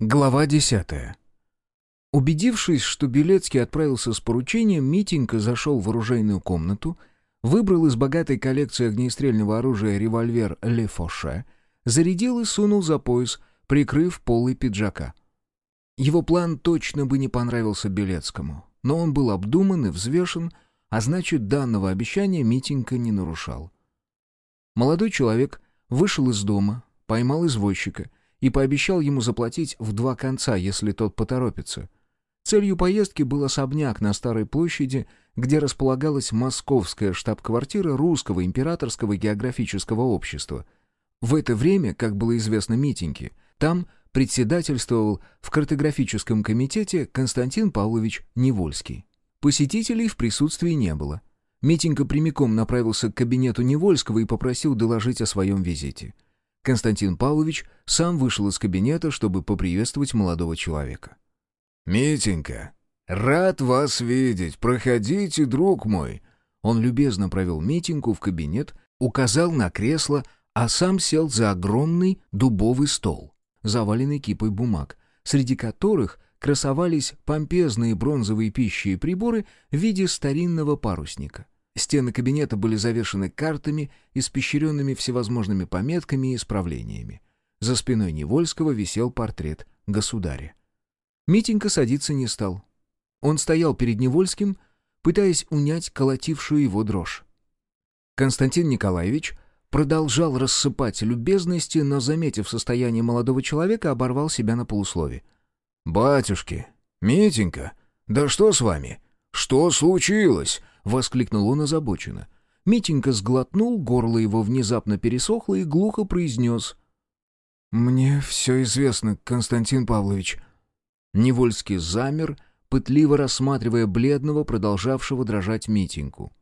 Глава десятая. Убедившись, что Белецкий отправился с поручением, Митенька зашел в оружейную комнату, выбрал из богатой коллекции огнестрельного оружия револьвер «Ле Фоше», зарядил и сунул за пояс, прикрыв полы пиджака. Его план точно бы не понравился Белецкому, но он был обдуман и взвешен, а значит, данного обещания Митенька не нарушал. Молодой человек вышел из дома, поймал извозчика — и пообещал ему заплатить в два конца, если тот поторопится. Целью поездки был особняк на Старой площади, где располагалась московская штаб-квартира Русского императорского географического общества. В это время, как было известно Митеньке, там председательствовал в картографическом комитете Константин Павлович Невольский. Посетителей в присутствии не было. Митенька прямиком направился к кабинету Невольского и попросил доложить о своем визите. Константин Павлович сам вышел из кабинета, чтобы поприветствовать молодого человека. «Митенька, рад вас видеть. Проходите, друг мой». Он любезно провел Митеньку в кабинет, указал на кресло, а сам сел за огромный дубовый стол, заваленный кипой бумаг, среди которых красовались помпезные бронзовые пищи и приборы в виде старинного парусника — Стены кабинета были завешаны картами, испещренными всевозможными пометками и исправлениями. За спиной Невольского висел портрет государя. Митенька садиться не стал. Он стоял перед Невольским, пытаясь унять колотившую его дрожь. Константин Николаевич продолжал рассыпать любезности, но, заметив состояние молодого человека, оборвал себя на полуслове. «Батюшки, Митенька, да что с вами? Что случилось?» воскликнул он озабоченно. Митенька сглотнул, горло его внезапно пересохло и глухо произнес. «Мне все известно, Константин Павлович». Невольский замер, пытливо рассматривая бледного, продолжавшего дрожать Митеньку.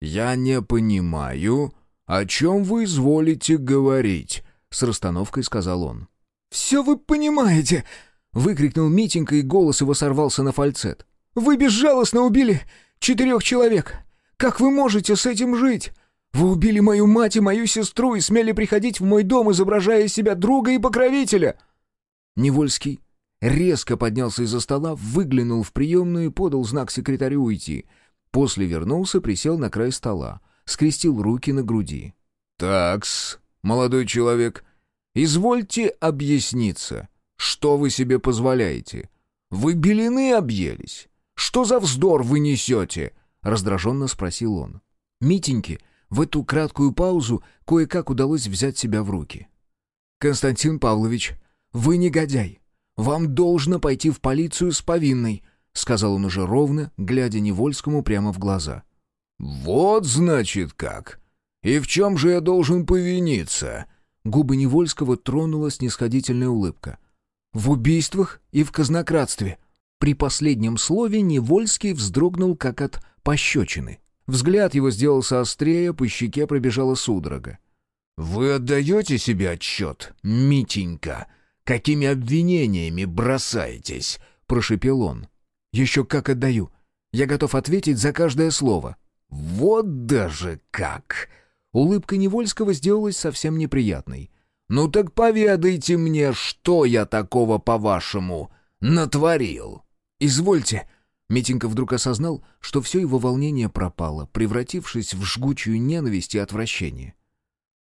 «Я не понимаю, о чем вы изволите говорить», — с расстановкой сказал он. «Все вы понимаете!» — выкрикнул Митенька, и голос его сорвался на фальцет. «Вы безжалостно убили Четырех человек! Как вы можете с этим жить? Вы убили мою мать и мою сестру и смели приходить в мой дом, изображая себя друга и покровителя!» Невольский резко поднялся из-за стола, выглянул в приемную и подал знак секретарю уйти. После вернулся, присел на край стола, скрестил руки на груди. «Такс, молодой человек, извольте объясниться, что вы себе позволяете? Вы белины объелись? Что за вздор вы несете?» — раздраженно спросил он. Митеньке в эту краткую паузу кое-как удалось взять себя в руки. «Константин Павлович, вы негодяй. Вам должно пойти в полицию с повинной», — сказал он уже ровно, глядя Невольскому прямо в глаза. «Вот, значит, как. И в чем же я должен повиниться?» Губы Невольского тронула снисходительная улыбка. «В убийствах и в казнократстве», при последнем слове Невольский вздрогнул, как от пощечины. Взгляд его сделался острее, по щеке пробежала судорога. «Вы отдаете себе отчет, Митенька, какими обвинениями бросаетесь?» — прошепел он. «Еще как отдаю. Я готов ответить за каждое слово». «Вот даже как!» Улыбка Невольского сделалась совсем неприятной. «Ну так поведайте мне, что я такого, по-вашему, натворил?» «Извольте!» Митенька вдруг осознал, что все его волнение пропало, превратившись в жгучую ненависть и отвращение.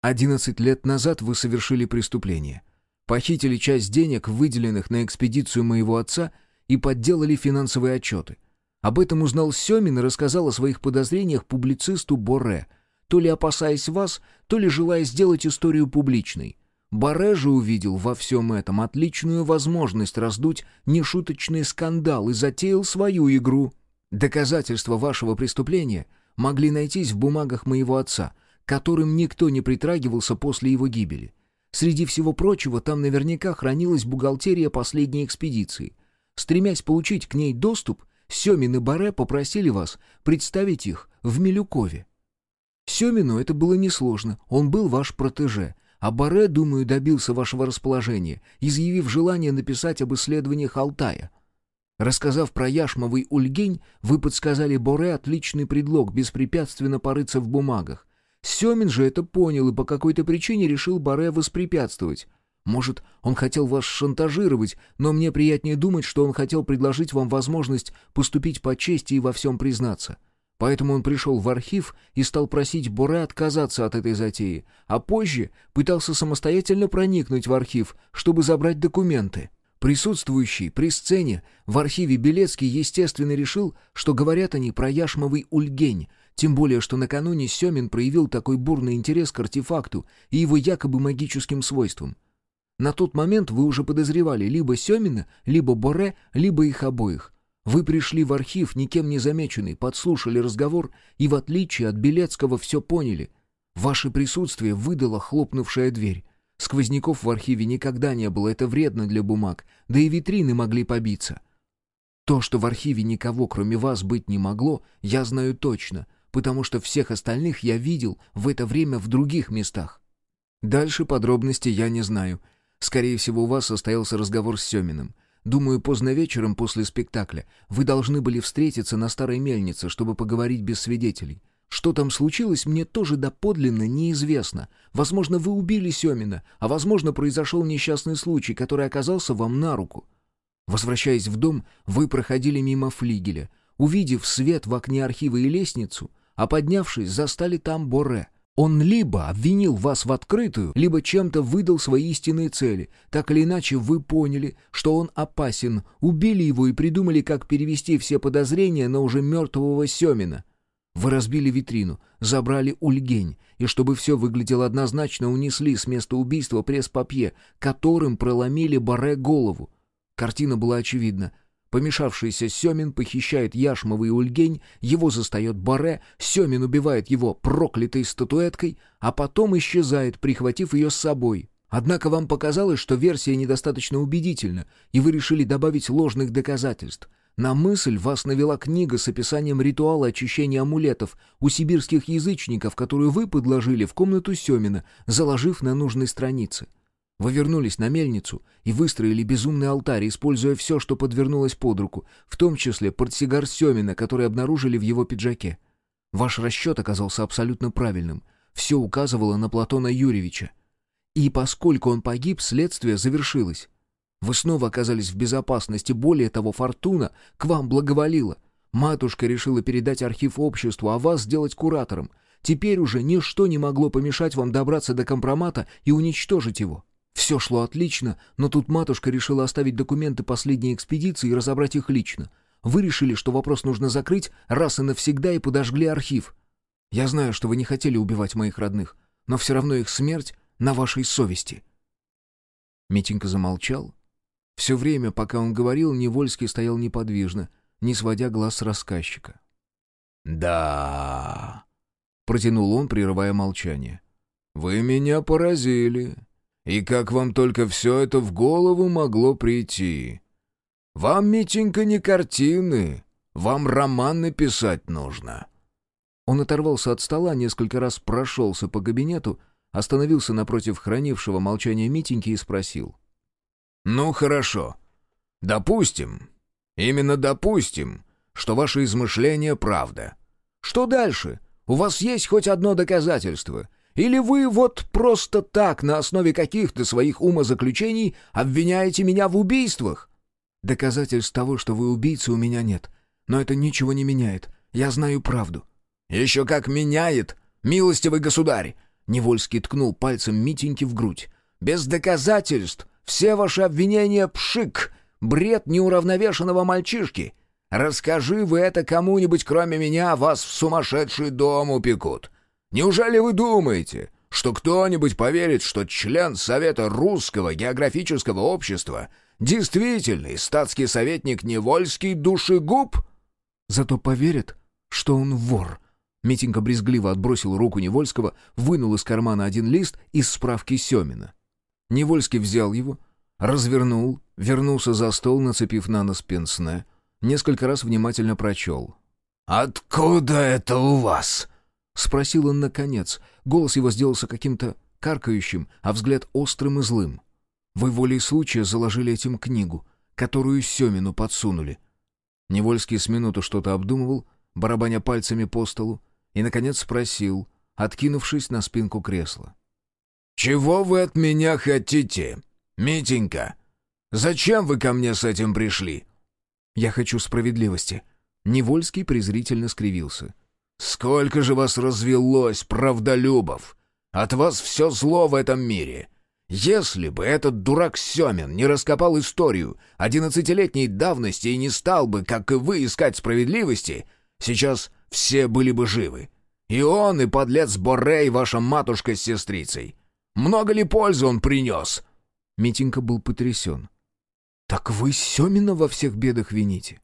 «Одиннадцать лет назад вы совершили преступление. Похитили часть денег, выделенных на экспедицию моего отца, и подделали финансовые отчеты. Об этом узнал Семин и рассказал о своих подозрениях публицисту Боре, то ли опасаясь вас, то ли желая сделать историю публичной. Баре же увидел во всем этом отличную возможность раздуть нешуточный скандал и затеял свою игру. Доказательства вашего преступления могли найтись в бумагах моего отца, которым никто не притрагивался после его гибели. Среди всего прочего, там наверняка хранилась бухгалтерия последней экспедиции. Стремясь получить к ней доступ, Семин и Баре попросили вас представить их в Милюкове. Семину это было несложно, он был ваш протеже — а Баре, думаю, добился вашего расположения, изъявив желание написать об исследованиях Алтая. Рассказав про Яшмовый Ульгень, вы подсказали Боре отличный предлог беспрепятственно порыться в бумагах. Семин же это понял и по какой-то причине решил Баре воспрепятствовать. Может, он хотел вас шантажировать, но мне приятнее думать, что он хотел предложить вам возможность поступить по чести и во всем признаться. Поэтому он пришел в архив и стал просить Боре отказаться от этой затеи, а позже пытался самостоятельно проникнуть в архив, чтобы забрать документы. Присутствующий при сцене в архиве Белецкий естественно решил, что говорят они про яшмовый ульгень, тем более, что накануне Семин проявил такой бурный интерес к артефакту и его якобы магическим свойствам. На тот момент вы уже подозревали либо Семина, либо Боре, либо их обоих. Вы пришли в архив, никем не замеченный, подслушали разговор и, в отличие от Белецкого, все поняли. Ваше присутствие выдало хлопнувшая дверь. Сквозняков в архиве никогда не было, это вредно для бумаг, да и витрины могли побиться. То, что в архиве никого, кроме вас, быть не могло, я знаю точно, потому что всех остальных я видел в это время в других местах. Дальше подробностей я не знаю. Скорее всего, у вас состоялся разговор с Семиным. Думаю, поздно вечером после спектакля вы должны были встретиться на старой мельнице, чтобы поговорить без свидетелей. Что там случилось, мне тоже доподлинно неизвестно. Возможно, вы убили Семина, а возможно, произошел несчастный случай, который оказался вам на руку. Возвращаясь в дом, вы проходили мимо флигеля. Увидев свет в окне архива и лестницу, а поднявшись, застали там Боре. Он либо обвинил вас в открытую, либо чем-то выдал свои истинные цели. Так или иначе, вы поняли, что он опасен, убили его и придумали, как перевести все подозрения на уже мертвого Семина. Вы разбили витрину, забрали ульгень, и чтобы все выглядело однозначно, унесли с места убийства пресс-папье, которым проломили Баре голову. Картина была очевидна. Помешавшийся Семин похищает Яшмовый Ульгень, его застает Баре, Семин убивает его проклятой статуэткой, а потом исчезает, прихватив ее с собой. Однако вам показалось, что версия недостаточно убедительна, и вы решили добавить ложных доказательств. На мысль вас навела книга с описанием ритуала очищения амулетов у сибирских язычников, которую вы подложили в комнату Семина, заложив на нужной странице. Вы вернулись на мельницу и выстроили безумный алтарь, используя все, что подвернулось под руку, в том числе портсигар Семина, который обнаружили в его пиджаке. Ваш расчет оказался абсолютно правильным. Все указывало на Платона Юрьевича. И поскольку он погиб, следствие завершилось. Вы снова оказались в безопасности, более того, Фортуна к вам благоволила. Матушка решила передать архив обществу, а вас сделать куратором. Теперь уже ничто не могло помешать вам добраться до компромата и уничтожить его. Все шло отлично, но тут матушка решила оставить документы последней экспедиции и разобрать их лично. Вы решили, что вопрос нужно закрыть раз и навсегда и подожгли архив. Я знаю, что вы не хотели убивать моих родных, но все равно их смерть на вашей совести». Митенька замолчал. Все время, пока он говорил, Невольский стоял неподвижно, не сводя глаз с рассказчика. «Да...» — протянул он, прерывая молчание. «Вы меня поразили. И как вам только все это в голову могло прийти? Вам, Митенька, не картины, вам романы писать нужно». Он оторвался от стола, несколько раз прошелся по кабинету, остановился напротив хранившего молчание Митеньки и спросил. «Ну, хорошо. Допустим, именно допустим, что ваше измышление правда. Что дальше? У вас есть хоть одно доказательство? Или вы вот просто так, на основе каких-то своих умозаключений, обвиняете меня в убийствах?» «Доказательств того, что вы убийца, у меня нет. Но это ничего не меняет. Я знаю правду». «Еще как меняет, милостивый государь!» Невольский ткнул пальцем Митеньки в грудь. «Без доказательств все ваши обвинения — пшик, бред неуравновешенного мальчишки. Расскажи вы это кому-нибудь, кроме меня, вас в сумасшедший дом упекут. Неужели вы думаете, что кто-нибудь поверит, что член Совета Русского географического общества действительный статский советник Невольский душегуб? Зато поверят, что он вор. Митенька брезгливо отбросил руку Невольского, вынул из кармана один лист из справки Семина. Невольский взял его, развернул, вернулся за стол, нацепив на нос пенсне, несколько раз внимательно прочел. «Откуда это у вас?» — спросил он наконец. Голос его сделался каким-то каркающим, а взгляд острым и злым. «Вы волей случая заложили этим книгу, которую Семину подсунули». Невольский с минуту что-то обдумывал, барабаня пальцами по столу, и, наконец, спросил, откинувшись на спинку кресла. «Чего вы от меня хотите?» «Митенька, зачем вы ко мне с этим пришли?» «Я хочу справедливости». Невольский презрительно скривился. «Сколько же вас развелось, правдолюбов! От вас все зло в этом мире! Если бы этот дурак Семин не раскопал историю одиннадцатилетней давности и не стал бы, как и вы, искать справедливости, сейчас все были бы живы. И он, и подлец Борей, ваша матушка с сестрицей. Много ли пользы он принес?» Митенька был потрясен. «Так вы Семина во всех бедах вините?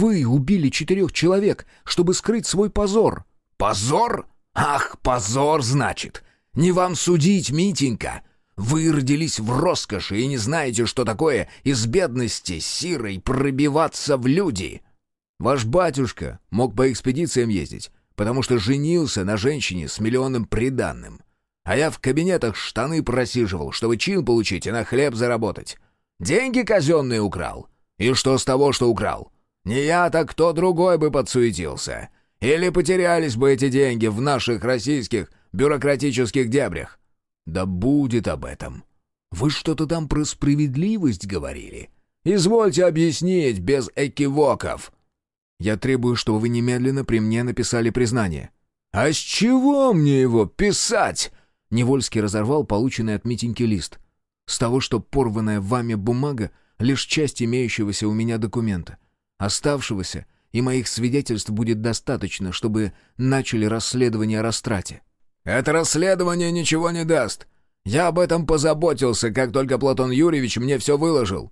Вы убили четырех человек, чтобы скрыть свой позор!» «Позор? Ах, позор, значит! Не вам судить, Митенька! Вы родились в роскоши и не знаете, что такое из бедности сирой пробиваться в люди!» «Ваш батюшка мог по экспедициям ездить, потому что женился на женщине с миллионным приданным. А я в кабинетах штаны просиживал, чтобы чин получить и на хлеб заработать. Деньги казенные украл. И что с того, что украл? Не я, так кто другой бы подсуетился. Или потерялись бы эти деньги в наших российских бюрократических дебрях. Да будет об этом. Вы что-то там про справедливость говорили. Извольте объяснить без экивоков. Я требую, чтобы вы немедленно при мне написали признание. А с чего мне его писать? Невольский разорвал полученный от Митеньки лист. «С того, что порванная вами бумага — лишь часть имеющегося у меня документа. Оставшегося и моих свидетельств будет достаточно, чтобы начали расследование о растрате». «Это расследование ничего не даст. Я об этом позаботился, как только Платон Юрьевич мне все выложил».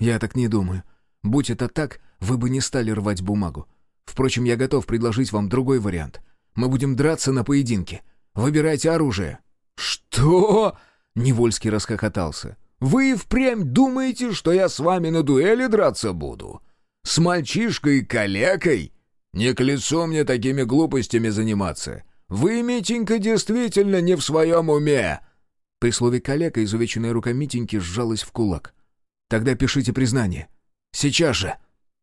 «Я так не думаю. Будь это так, вы бы не стали рвать бумагу. Впрочем, я готов предложить вам другой вариант. Мы будем драться на поединке. Выбирайте оружие». «Что?» — Невольский расхохотался. «Вы впрямь думаете, что я с вами на дуэли драться буду? С мальчишкой-калекой? Не к лицу мне такими глупостями заниматься. Вы, Митенька, действительно не в своем уме!» При слове «калека» изувеченная рука Митеньки сжалась в кулак. «Тогда пишите признание. Сейчас же!»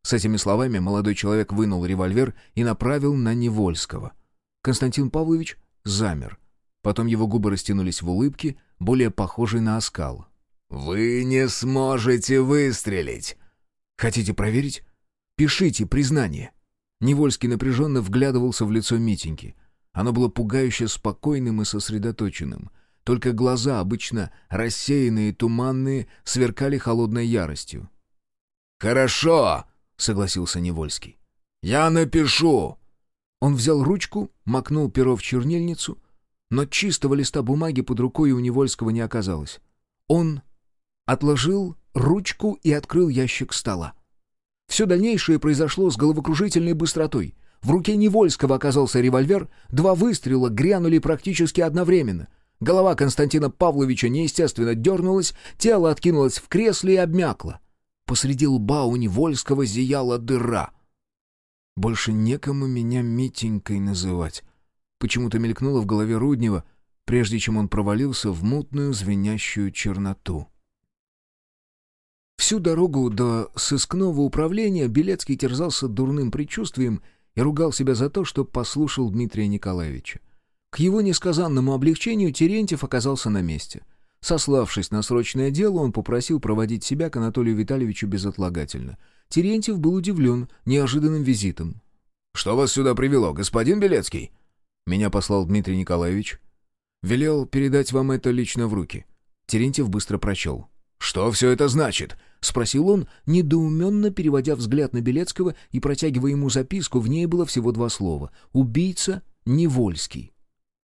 С этими словами молодой человек вынул револьвер и направил на Невольского. Константин Павлович замер — Потом его губы растянулись в улыбке, более похожей на оскал. «Вы не сможете выстрелить!» «Хотите проверить? Пишите признание!» Невольский напряженно вглядывался в лицо Митеньки. Оно было пугающе спокойным и сосредоточенным. Только глаза, обычно рассеянные и туманные, сверкали холодной яростью. «Хорошо!» — согласился Невольский. «Я напишу!» Он взял ручку, макнул перо в чернильницу, но чистого листа бумаги под рукой у Невольского не оказалось. Он отложил ручку и открыл ящик стола. Все дальнейшее произошло с головокружительной быстротой. В руке Невольского оказался револьвер, два выстрела грянули практически одновременно. Голова Константина Павловича неестественно дернулась, тело откинулось в кресле и обмякло. Посреди лба у Невольского зияла дыра. «Больше некому меня Митенькой называть», почему-то мелькнуло в голове Руднева, прежде чем он провалился в мутную звенящую черноту. Всю дорогу до сыскного управления Белецкий терзался дурным предчувствием и ругал себя за то, что послушал Дмитрия Николаевича. К его несказанному облегчению Терентьев оказался на месте. Сославшись на срочное дело, он попросил проводить себя к Анатолию Витальевичу безотлагательно. Терентьев был удивлен неожиданным визитом. «Что вас сюда привело, господин Белецкий?» Меня послал Дмитрий Николаевич. Велел передать вам это лично в руки. Терентьев быстро прочел. «Что все это значит?» — спросил он, недоуменно переводя взгляд на Белецкого и протягивая ему записку. В ней было всего два слова. «Убийца Невольский».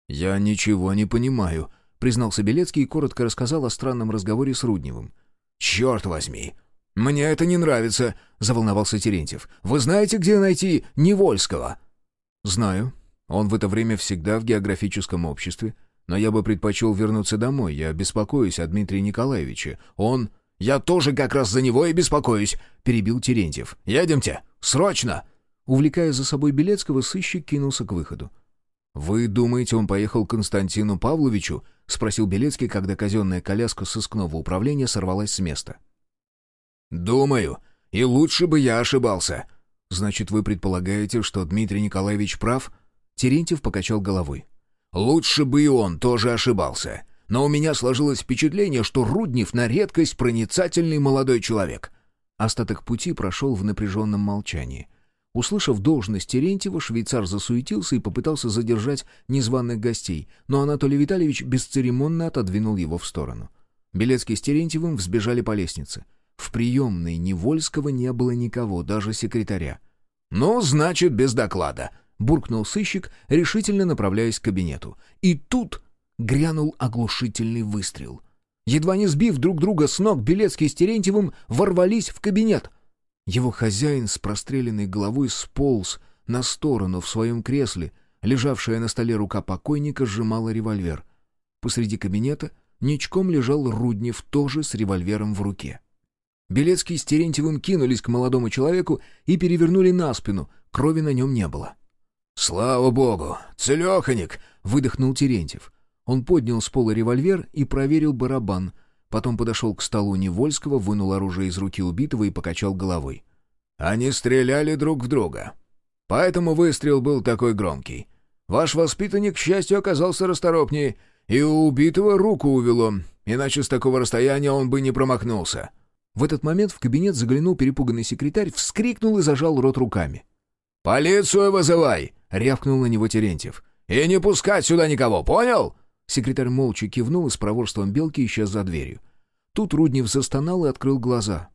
«Я ничего не понимаю», — признался Белецкий и коротко рассказал о странном разговоре с Рудневым. «Черт возьми! Мне это не нравится!» — заволновался Терентьев. «Вы знаете, где найти Невольского?» «Знаю», он в это время всегда в географическом обществе. Но я бы предпочел вернуться домой. Я беспокоюсь о Дмитрии Николаевиче. Он... «Я тоже как раз за него и беспокоюсь», — перебил Терентьев. «Едемте! Срочно!» Увлекая за собой Белецкого, сыщик кинулся к выходу. «Вы думаете, он поехал к Константину Павловичу?» — спросил Белецкий, когда казенная коляска сыскного управления сорвалась с места. «Думаю. И лучше бы я ошибался». «Значит, вы предполагаете, что Дмитрий Николаевич прав?» Терентьев покачал головой. «Лучше бы и он тоже ошибался. Но у меня сложилось впечатление, что Руднев на редкость проницательный молодой человек». Остаток пути прошел в напряженном молчании. Услышав должность Терентьева, швейцар засуетился и попытался задержать незваных гостей, но Анатолий Витальевич бесцеремонно отодвинул его в сторону. Белецкий с Терентьевым взбежали по лестнице. В приемной Невольского не было никого, даже секретаря. «Ну, значит, без доклада», — буркнул сыщик, решительно направляясь к кабинету. И тут грянул оглушительный выстрел. Едва не сбив друг друга с ног, Белецкий с Терентьевым ворвались в кабинет. Его хозяин с простреленной головой сполз на сторону в своем кресле, лежавшая на столе рука покойника сжимала револьвер. Посреди кабинета ничком лежал Руднев, тоже с револьвером в руке. Белецкий с Терентьевым кинулись к молодому человеку и перевернули на спину, крови на нем не было. «Слава богу! Целеханик!» — выдохнул Терентьев. Он поднял с пола револьвер и проверил барабан, потом подошел к столу Невольского, вынул оружие из руки убитого и покачал головой. «Они стреляли друг в друга. Поэтому выстрел был такой громкий. Ваш воспитанник, к счастью, оказался расторопнее, и у убитого руку увело, иначе с такого расстояния он бы не промахнулся». В этот момент в кабинет заглянул перепуганный секретарь, вскрикнул и зажал рот руками. «Полицию вызывай!» — рявкнул на него Терентьев. «И не пускать сюда никого, понял?» Секретарь молча кивнул и с проворством белки исчез за дверью. Тут Руднев застонал и открыл глаза.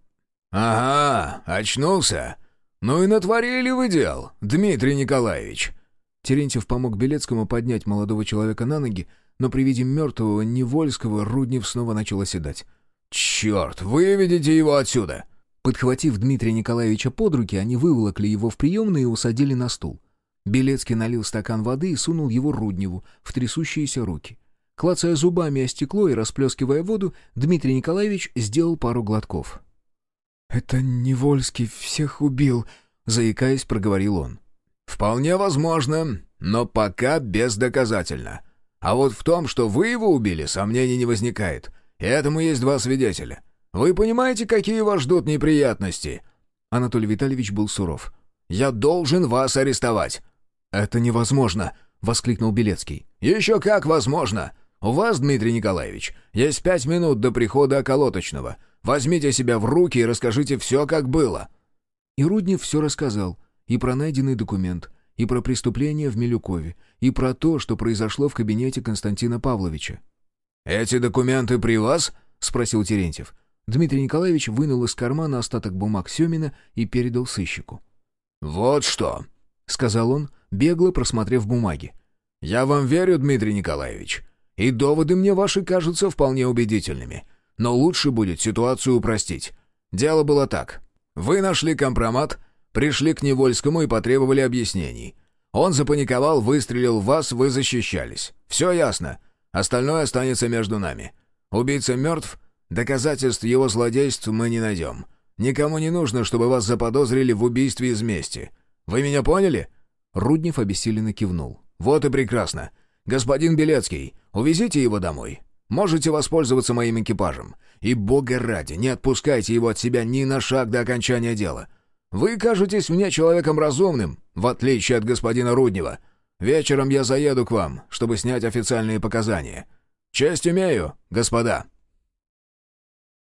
«Ага, очнулся. Ну и натворили вы дел, Дмитрий Николаевич». Терентьев помог Белецкому поднять молодого человека на ноги, но при виде мертвого Невольского Руднев снова начал оседать. «Черт, выведите его отсюда!» Подхватив Дмитрия Николаевича под руки, они выволокли его в приемную и усадили на стул. Белецкий налил стакан воды и сунул его Рудневу в трясущиеся руки. Клацая зубами о стекло и расплескивая воду, Дмитрий Николаевич сделал пару глотков. «Это Невольский всех убил», — заикаясь, проговорил он. «Вполне возможно, но пока бездоказательно. А вот в том, что вы его убили, сомнений не возникает. Этому есть два свидетеля. Вы понимаете, какие вас ждут неприятности?» Анатолий Витальевич был суров. «Я должен вас арестовать». «Это невозможно!» — воскликнул Белецкий. «Еще как возможно! У вас, Дмитрий Николаевич, есть пять минут до прихода околоточного. Возьмите себя в руки и расскажите все, как было». И Руднев все рассказал. И про найденный документ, и про преступление в Милюкове, и про то, что произошло в кабинете Константина Павловича. «Эти документы при вас?» — спросил Терентьев. Дмитрий Николаевич вынул из кармана остаток бумаг Семина и передал сыщику. «Вот что», — сказал он, бегло просмотрев бумаги. «Я вам верю, Дмитрий Николаевич, и доводы мне ваши кажутся вполне убедительными. Но лучше будет ситуацию упростить. Дело было так. Вы нашли компромат, пришли к Невольскому и потребовали объяснений. Он запаниковал, выстрелил в вас, вы защищались. Все ясно. Остальное останется между нами. Убийца мертв, доказательств его злодейств мы не найдем. Никому не нужно, чтобы вас заподозрили в убийстве из мести. Вы меня поняли?» Руднев обессиленно кивнул. «Вот и прекрасно. Господин Белецкий, увезите его домой. Можете воспользоваться моим экипажем. И, бога ради, не отпускайте его от себя ни на шаг до окончания дела. Вы кажетесь мне человеком разумным, в отличие от господина Руднева. Вечером я заеду к вам, чтобы снять официальные показания. Честь имею, господа».